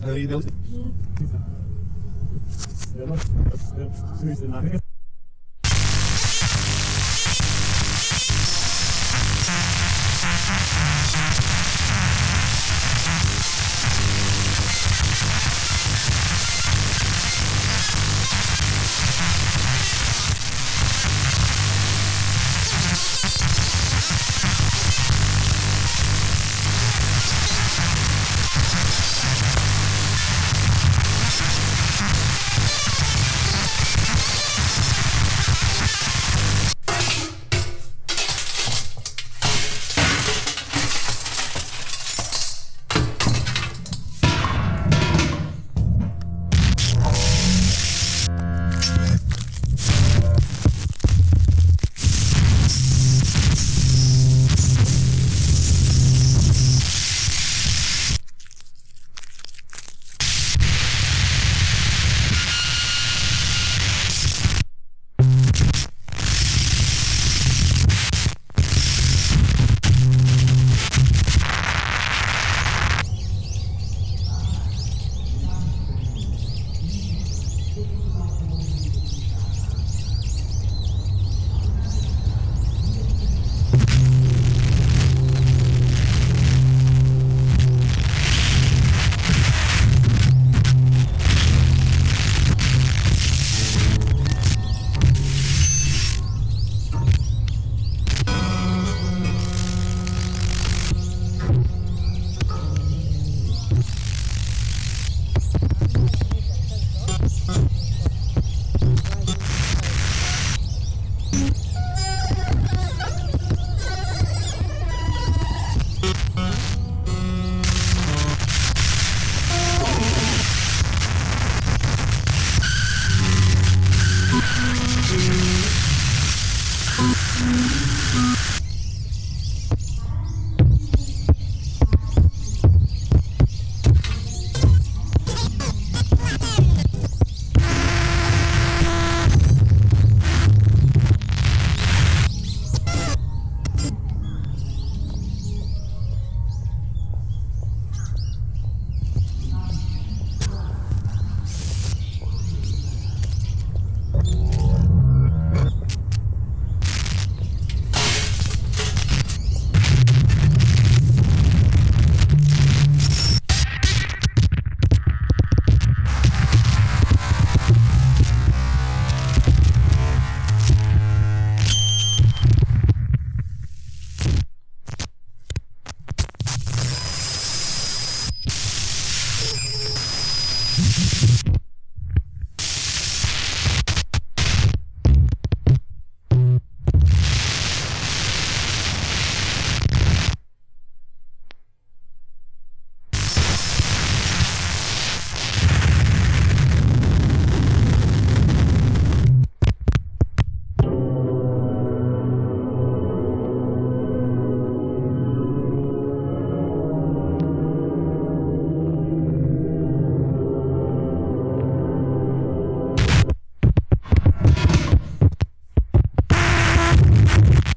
Dari